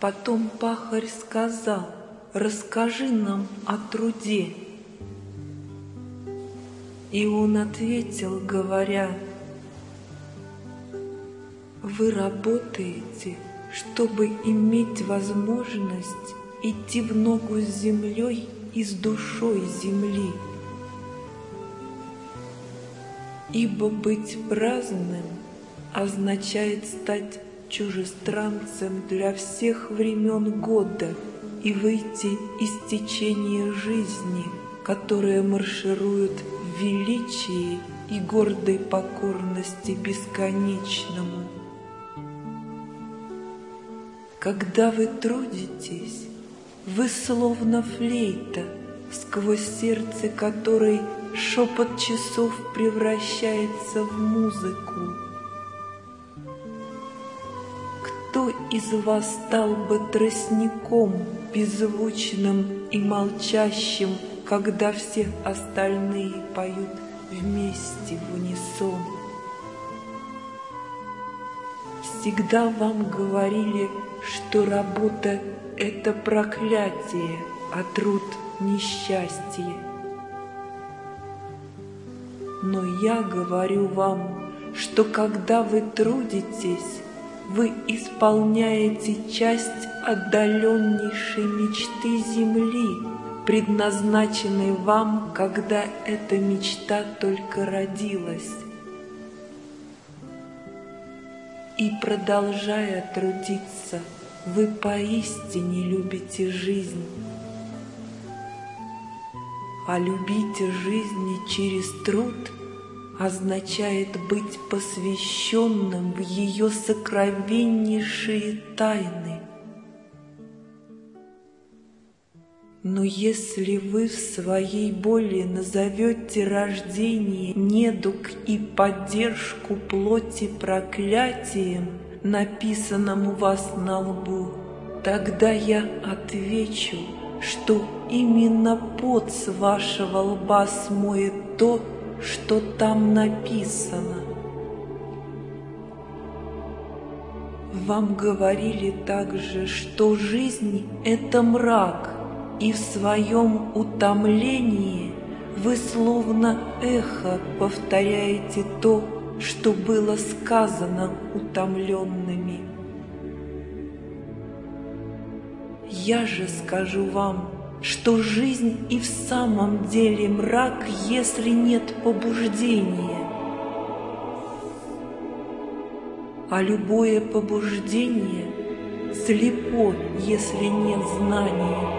Потом пахарь сказал, расскажи нам о труде. И он ответил, говоря, вы работаете, чтобы иметь возможность идти в ногу с землей и с душой земли. Ибо быть праздным означает стать чужестранцем для всех времен года и выйти из течения жизни, которое марширует в величии и гордой покорности бесконечному. Когда вы трудитесь, вы словно флейта, сквозь сердце которой шепот часов превращается в музыку. Из вас стал бы тростником, беззвучным и молчащим, когда все остальные поют вместе в унисон? Всегда вам говорили, что работа — это проклятие, а труд — несчастье. Но я говорю вам, что когда вы трудитесь, вы исполняете часть отдаленнейшей мечты Земли, предназначенной вам, когда эта мечта только родилась. И продолжая трудиться, вы поистине любите жизнь. А любить жизнь через труд означает быть посвященным в ее сокровеннейшие тайны. Но если вы в своей боли назовете рождение, недуг и поддержку плоти проклятием, написанным у вас на лбу, тогда я отвечу, что именно пот с вашего лба смоет то, что там написано. Вам говорили также, что жизнь — это мрак — и в своем утомлении вы словно эхо повторяете то, что было сказано утомленными. Я же скажу вам, что жизнь и в самом деле мрак, если нет побуждения. А любое побуждение слепо, если нет знания.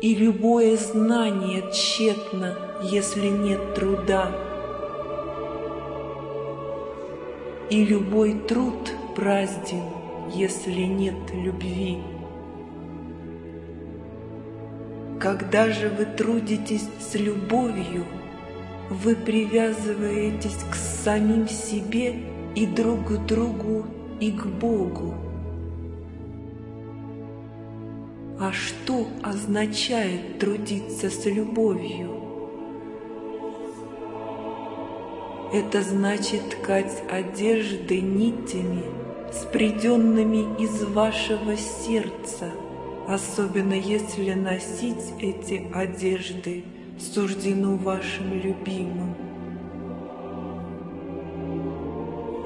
И любое знание тщетно, если нет труда. И любой труд празден, если нет любви. Когда же вы трудитесь с любовью, вы привязываетесь к самим себе и друг к другу, и к Богу. А что означает трудиться с любовью? Это значит ткать одежды нитями, спреденными из вашего сердца, особенно если носить эти одежды суждено вашим любимым.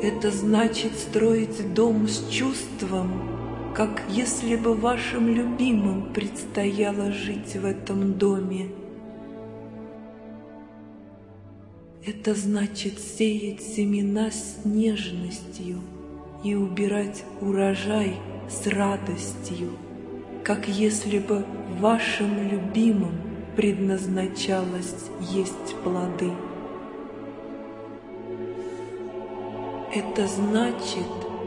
Это значит строить дом с чувством, как если бы вашим любимым предстояло жить в этом доме. Это значит сеять семена с нежностью и убирать урожай с радостью, как если бы вашим любимым предназначалось есть плоды. Это значит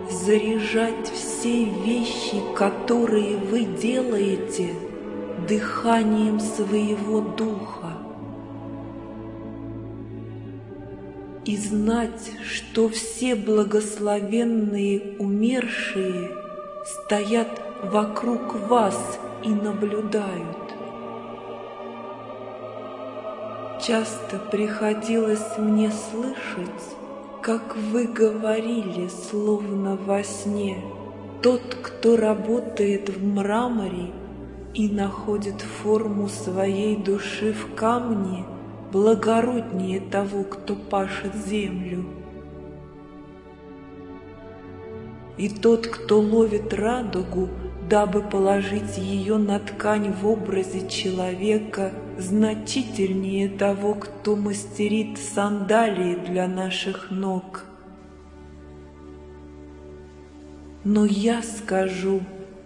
заряжать все вещи, которые вы делаете, дыханием своего духа. И знать, что все благословенные умершие стоят вокруг вас и наблюдают. Часто приходилось мне слышать, как вы говорили, словно во сне, тот, кто работает в мраморе и находит форму своей души в камне, благороднее того, кто пашет землю. И тот, кто ловит радугу, дабы положить ее на ткань в образе человека, значительнее того, кто мастерит сандалии для наших ног. Но я скажу,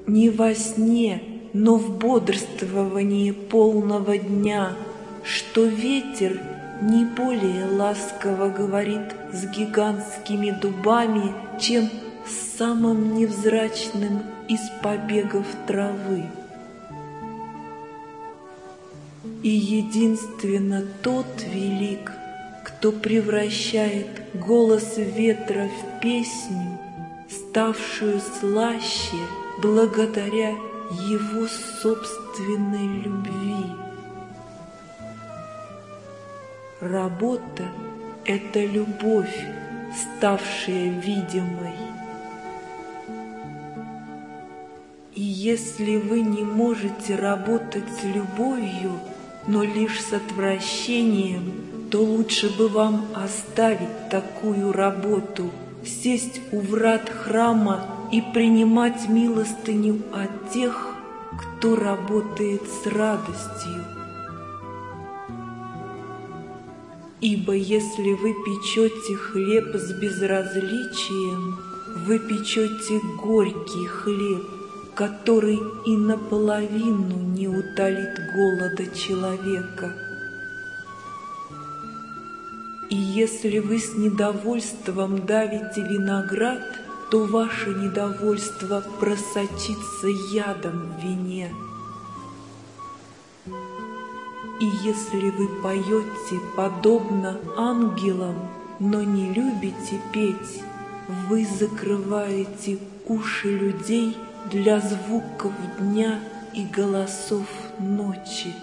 не во сне, но в бодрствовании полного дня, что ветер не более ласково говорит с гигантскими дубами, чем самым невзрачным из побегов травы. И единственно тот велик, кто превращает голос ветра в песню, ставшую слаще благодаря его собственной любви. Работа — это любовь, ставшая видимой. Если вы не можете работать с любовью, но лишь с отвращением, то лучше бы вам оставить такую работу, сесть у врат храма и принимать милостыню от тех, кто работает с радостью. Ибо если вы печете хлеб с безразличием, вы печете горький хлеб, который и наполовину не утолит голода человека. И если вы с недовольством давите виноград, то ваше недовольство просочится ядом в вине. И если вы поете подобно ангелам, но не любите петь, вы закрываете уши людей – для звуков дня и голосов ночи.